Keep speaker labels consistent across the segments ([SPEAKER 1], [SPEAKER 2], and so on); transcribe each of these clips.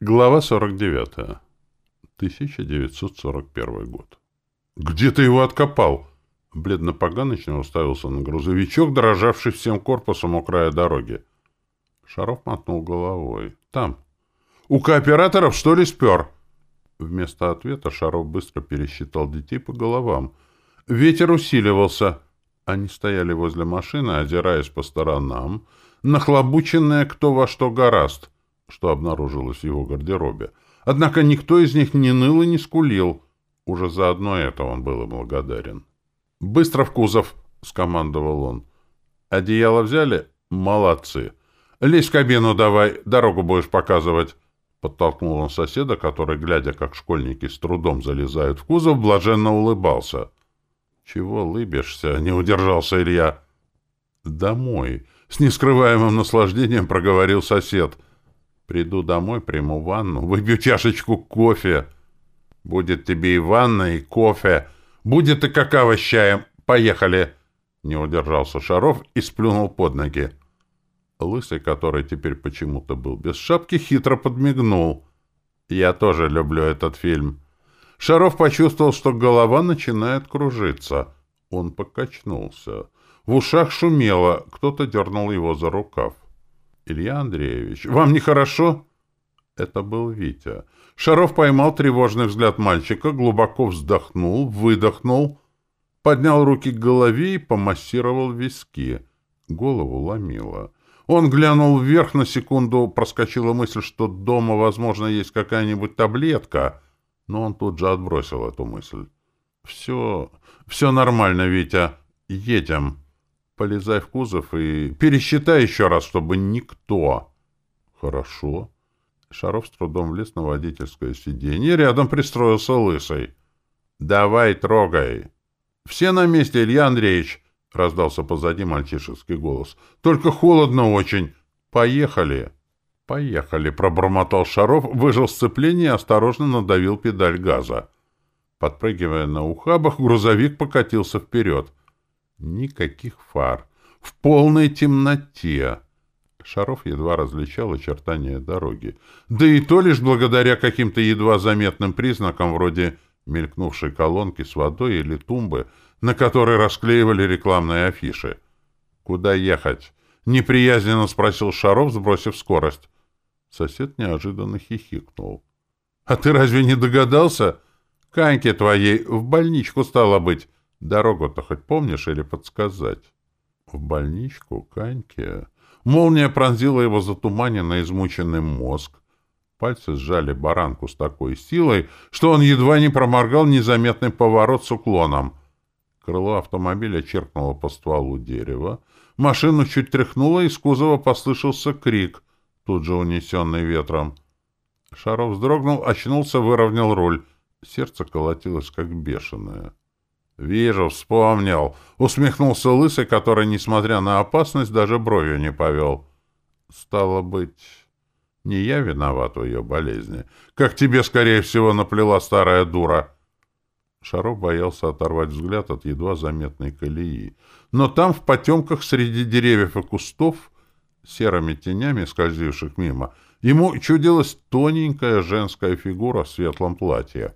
[SPEAKER 1] Глава 49. 1941 год. «Где ты его откопал?» Бледно-поганочно уставился на грузовичок, дрожавший всем корпусом у края дороги. Шаров мотнул головой. «Там. У кооператоров, что ли, спер?» Вместо ответа Шаров быстро пересчитал детей по головам. Ветер усиливался. Они стояли возле машины, озираясь по сторонам, нахлобученные кто во что гораст, что обнаружилось в его гардеробе. Однако никто из них не ныл и не скулил. Уже за одно это он был им благодарен. «Быстро в кузов!» — скомандовал он. «Одеяло взяли? Молодцы! Лезь в кабину давай, дорогу будешь показывать!» Подтолкнул он соседа, который, глядя, как школьники с трудом залезают в кузов, блаженно улыбался. «Чего лыбишься?» — не удержался Илья. «Домой!» — с нескрываемым наслаждением проговорил сосед. «Приду домой, приму ванну, выпью чашечку кофе. Будет тебе и ванна, и кофе. Будет и какао с чаем. Поехали!» Не удержался Шаров и сплюнул под ноги. Лысый, который теперь почему-то был без шапки, хитро подмигнул. «Я тоже люблю этот фильм». Шаров почувствовал, что голова начинает кружиться. Он покачнулся. В ушах шумело, кто-то дернул его за рукав. «Илья Андреевич, вам нехорошо?» Это был Витя. Шаров поймал тревожный взгляд мальчика, глубоко вздохнул, выдохнул, поднял руки к голове и помассировал виски. Голову ломило. Он глянул вверх, на секунду проскочила мысль, что дома, возможно, есть какая-нибудь таблетка, но он тут же отбросил эту мысль. «Все... все нормально, Витя. Едем. Полезай в кузов и пересчитай еще раз, чтобы никто...» «Хорошо». Шаров с трудом влез на водительское сиденье, рядом пристроился лысый. «Давай, трогай!» «Все на месте, Илья Андреевич!» — раздался позади мальчишеский голос. «Только холодно очень. Поехали!» «Поехали!» — пробормотал Шаров, выжил сцепление и осторожно надавил педаль газа. Подпрыгивая на ухабах, грузовик покатился вперед. Никаких фар. В полной темноте. Шаров едва различал очертания дороги. Да и то лишь благодаря каким-то едва заметным признакам, вроде мелькнувшей колонки с водой или тумбы, на которой расклеивали рекламные афиши. «Куда ехать?» — неприязненно спросил Шаров, сбросив скорость. Сосед неожиданно хихикнул. «А ты разве не догадался? Каньке твоей в больничку стало быть. Дорогу-то хоть помнишь или подсказать?» «В больничку, Каньке...» Молния пронзила его затуманенно измученный мозг. Пальцы сжали баранку с такой силой, что он едва не проморгал незаметный поворот с уклоном. Крыло автомобиля черкнуло по стволу дерева. Машину чуть тряхнуло, из кузова послышался крик, тут же унесенный ветром. Шаров вздрогнул, очнулся, выровнял руль. Сердце колотилось, как бешеное. «Вижу, вспомнил!» — усмехнулся Лысый, который, несмотря на опасность, даже бровью не повел. «Стало быть, не я виноват в ее болезни. Как тебе, скорее всего, наплела старая дура!» Шаров боялся оторвать взгляд от едва заметной колеи. Но там, в потемках среди деревьев и кустов, серыми тенями, скользивших мимо, ему чудилась тоненькая женская фигура в светлом платье.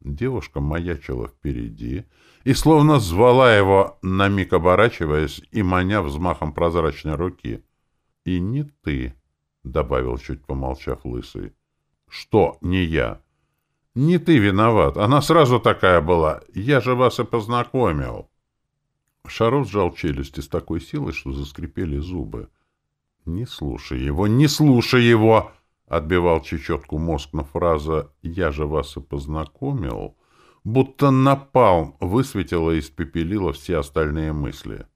[SPEAKER 1] Девушка маячила впереди и словно звала его, на миг оборачиваясь и маня взмахом прозрачной руки. — И не ты, — добавил, чуть помолчав лысый. — Что не я? — Не ты виноват. Она сразу такая была. Я же вас и познакомил. Шаров сжал челюсти с такой силой, что заскрипели зубы. — Не слушай его, не слушай его! Отбивал чечетку мозг на фраза «Я же вас и познакомил», будто напалм высветила и испепелила все остальные мысли.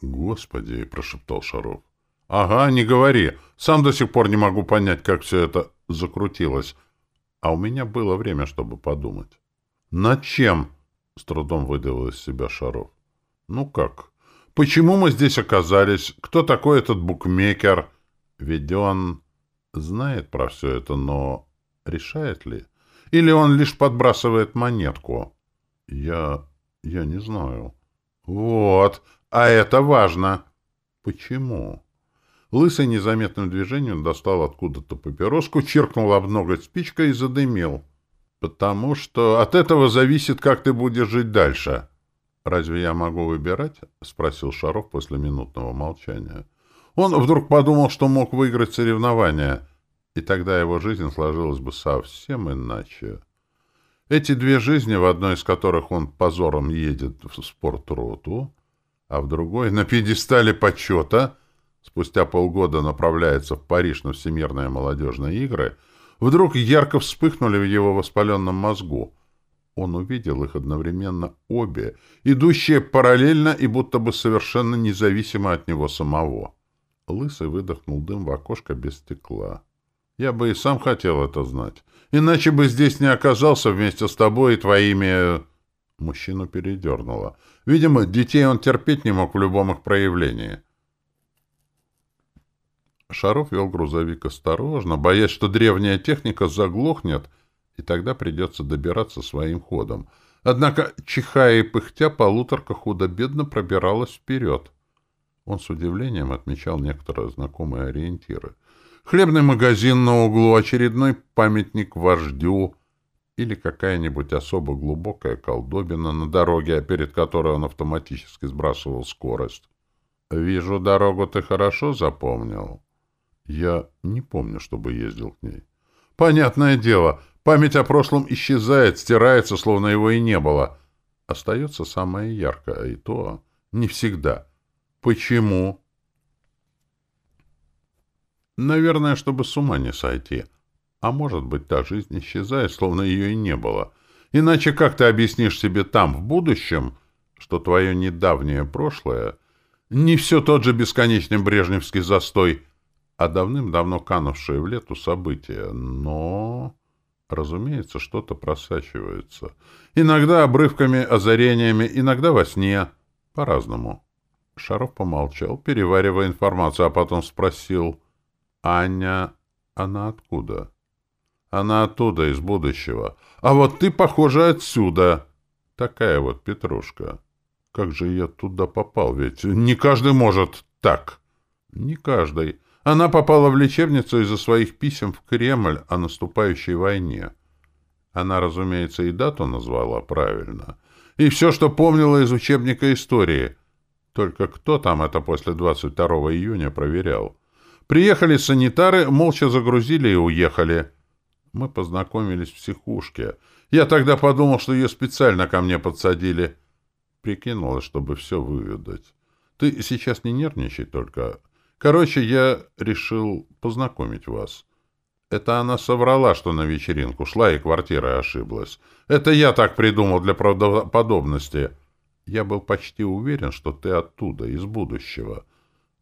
[SPEAKER 1] «Господи!» — прошептал Шаров. «Ага, не говори. Сам до сих пор не могу понять, как все это закрутилось. А у меня было время, чтобы подумать». «Над чем?» — с трудом выдавил из себя Шаров. «Ну как? Почему мы здесь оказались? Кто такой этот букмекер? Ведь он...» знает про все это, но решает ли? Или он лишь подбрасывает монетку? Я... я не знаю. Вот, а это важно. Почему? Лысый незаметным движением достал откуда-то папироску, чиркнул об ноготь спичкой и задымил. «Потому что от этого зависит, как ты будешь жить дальше». «Разве я могу выбирать?» — спросил Шаров после минутного молчания. Он вдруг подумал, что мог выиграть соревнование, и тогда его жизнь сложилась бы совсем иначе. Эти две жизни, в одной из которых он позором едет в спортроту, а в другой — на пьедестале почета, спустя полгода направляется в Париж на Всемирные молодежные игры, вдруг ярко вспыхнули в его воспаленном мозгу. Он увидел их одновременно обе, идущие параллельно и будто бы совершенно независимо от него самого. Лысый выдохнул дым в окошко без стекла. «Я бы и сам хотел это знать. Иначе бы здесь не оказался вместе с тобой и твоими...» Мужчину передернуло. Видимо, детей он терпеть не мог в любом их проявлении. Шаров вел грузовик осторожно, боясь, что древняя техника заглохнет, и тогда придется добираться своим ходом. Однако, чихая и пыхтя, полуторка худо-бедно пробиралась вперед. Он с удивлением отмечал некоторые знакомые ориентиры. Хлебный магазин на углу, очередной памятник вождю или какая-нибудь особо глубокая колдобина на дороге, перед которой он автоматически сбрасывал скорость. «Вижу, дорогу ты хорошо запомнил». «Я не помню, чтобы ездил к ней». «Понятное дело, память о прошлом исчезает, стирается, словно его и не было. Остается самое яркое, и то не всегда». Почему? Наверное, чтобы с ума не сойти. А может быть, та жизнь исчезает, словно ее и не было. Иначе как ты объяснишь себе там, в будущем, что твое недавнее прошлое не все тот же бесконечный брежневский застой, а давным-давно канувшие в лету события. Но, разумеется, что-то просачивается. Иногда обрывками, озарениями, иногда во сне. По-разному. Шаров помолчал, переваривая информацию, а потом спросил, «Аня, она откуда?» «Она оттуда, из будущего. А вот ты, похоже, отсюда. Такая вот петрушка. Как же я туда попал? Ведь не каждый может так». «Не каждый. Она попала в лечебницу из-за своих писем в Кремль о наступающей войне. Она, разумеется, и дату назвала правильно. И все, что помнила из учебника истории — только кто там это после 22 июня проверял? Приехали санитары, молча загрузили и уехали. Мы познакомились в психушке. Я тогда подумал, что ее специально ко мне подсадили. Прикинулась, чтобы все выведать. Ты сейчас не нервничай только. Короче, я решил познакомить вас. Это она соврала, что на вечеринку шла и квартирой ошиблась. Это я так придумал для правдоподобности. Я был почти уверен, что ты оттуда, из будущего.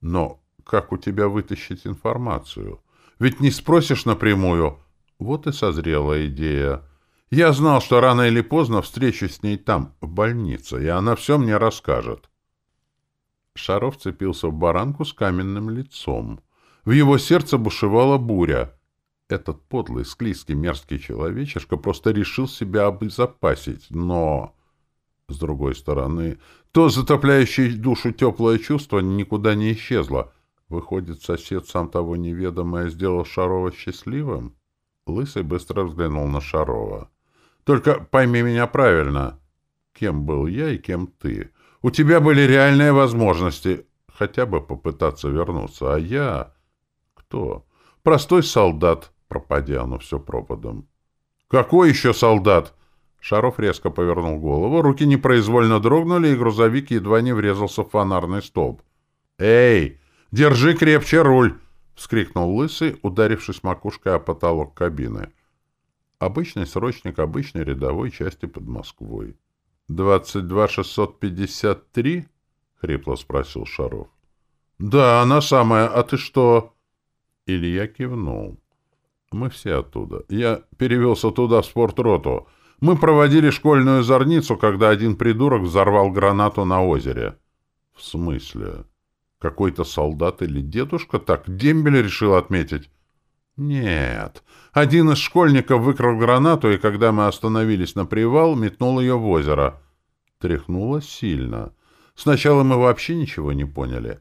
[SPEAKER 1] Но как у тебя вытащить информацию? Ведь не спросишь напрямую. Вот и созрела идея. Я знал, что рано или поздно встречусь с ней там, в больнице, и она все мне расскажет. Шаров цепился в баранку с каменным лицом. В его сердце бушевала буря. Этот подлый, склизкий, мерзкий человечишка просто решил себя обезопасить, но... С другой стороны, то затопляющее душу теплое чувство никуда не исчезло. Выходит, сосед, сам того неведомое, сделал Шарова счастливым? Лысый быстро взглянул на Шарова. «Только пойми меня правильно. Кем был я и кем ты? У тебя были реальные возможности хотя бы попытаться вернуться, а я... Кто? Простой солдат, пропадя оно все пропадом». «Какой еще солдат?» Шаров резко повернул голову, руки непроизвольно дрогнули, и грузовик едва не врезался в фонарный столб. «Эй, держи крепче руль!» — вскрикнул Лысый, ударившись макушкой о потолок кабины. Обычный срочник обычной рядовой части под Москвой. «Двадцать два шестьсот пятьдесят три?» — хрипло спросил Шаров. «Да, она самая. А ты что?» Илья кивнул. «Мы все оттуда. Я перевелся туда в спортроту». Мы проводили школьную зорницу, когда один придурок взорвал гранату на озере. — В смысле? Какой-то солдат или дедушка так дембель решил отметить? — Нет. Один из школьников выкрал гранату, и когда мы остановились на привал, метнул ее в озеро. Тряхнуло сильно. Сначала мы вообще ничего не поняли.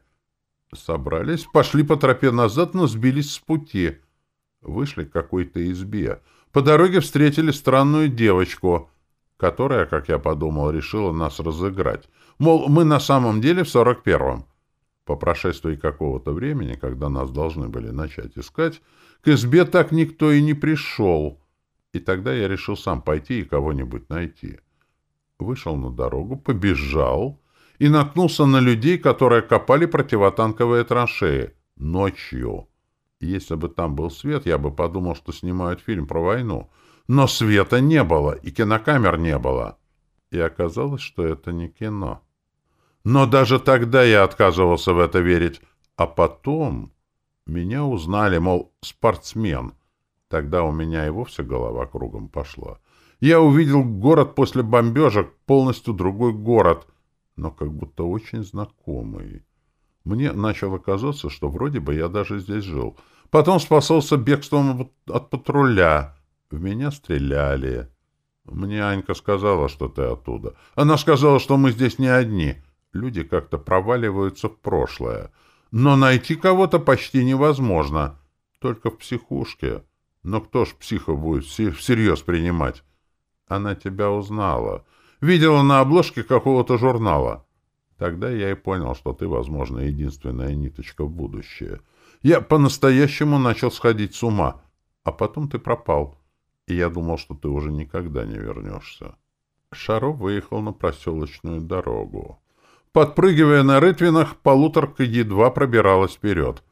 [SPEAKER 1] Собрались, пошли по тропе назад, но сбились с пути. Вышли к какой-то избе. По дороге встретили странную девочку, которая, как я подумал, решила нас разыграть. Мол, мы на самом деле в сорок первом. По прошествии какого-то времени, когда нас должны были начать искать, к избе так никто и не пришел. И тогда я решил сам пойти и кого-нибудь найти. Вышел на дорогу, побежал и наткнулся на людей, которые копали противотанковые траншеи. Ночью. Если бы там был свет, я бы подумал, что снимают фильм про войну. Но света не было, и кинокамер не было. И оказалось, что это не кино. Но даже тогда я отказывался в это верить. А потом меня узнали, мол, спортсмен. Тогда у меня и вовсе голова кругом пошла. Я увидел город после бомбежек, полностью другой город, но как будто очень знакомый. Мне начало казаться, что вроде бы я даже здесь жил. Потом спасался бегством от патруля. В меня стреляли. Мне Анька сказала, что ты оттуда. Она сказала, что мы здесь не одни. Люди как-то проваливаются в прошлое. Но найти кого-то почти невозможно. Только в психушке. Но кто ж психа будет всерьез принимать? Она тебя узнала. Видела на обложке какого-то журнала. Тогда я и понял, что ты, возможно, единственная ниточка в будущее. Я по-настоящему начал сходить с ума. А потом ты пропал. И я думал, что ты уже никогда не вернешься. Шаров выехал на проселочную дорогу. Подпрыгивая на рытвинах, полуторка едва пробиралась вперед.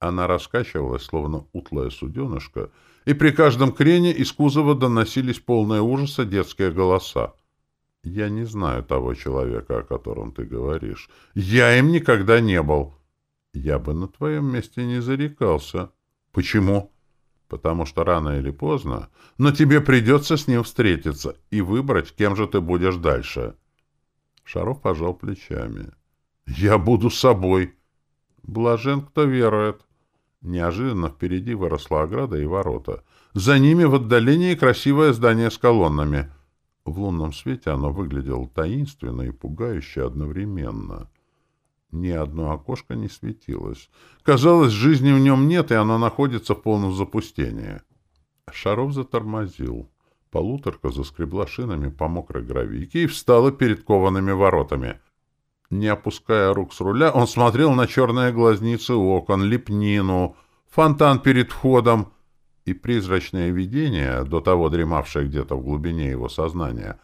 [SPEAKER 1] Она раскачивалась, словно утлая суденышко, и при каждом крене из кузова доносились полные ужаса детские голоса. «Я не знаю того человека, о котором ты говоришь. Я им никогда не был. Я бы на твоем месте не зарекался. Почему?» «Потому что рано или поздно, но тебе придется с ним встретиться и выбрать, кем же ты будешь дальше». Шаров пожал плечами. «Я буду собой». «Блажен, кто верует». Неожиданно впереди выросла ограда и ворота. За ними в отдалении красивое здание с колоннами. В лунном свете оно выглядело таинственно и пугающе одновременно. Ни одно окошко не светилось. Казалось, жизни в нем нет, и оно находится в полном запустении. Шаров затормозил. Полуторка заскребла шинами по мокрой гравийке и встала перед коваными воротами. Не опуская рук с руля, он смотрел на черные глазницы окон, лепнину, фонтан перед входом и призрачное видение, до того дремавшее где-то в глубине его сознания,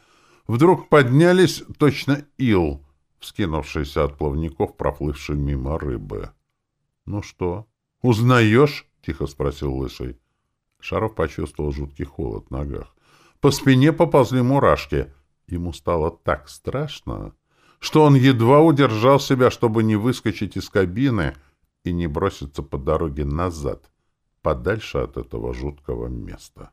[SPEAKER 1] вдруг поднялись точно ил, вскинувшийся от плавников, проплывшей мимо рыбы. — Ну что, узнаешь? — тихо спросил Лысый. Шаров почувствовал жуткий холод в ногах. По спине поползли мурашки. Ему стало так страшно, что он едва удержал себя, чтобы не выскочить из кабины и не броситься по дороге назад, подальше от этого жуткого места.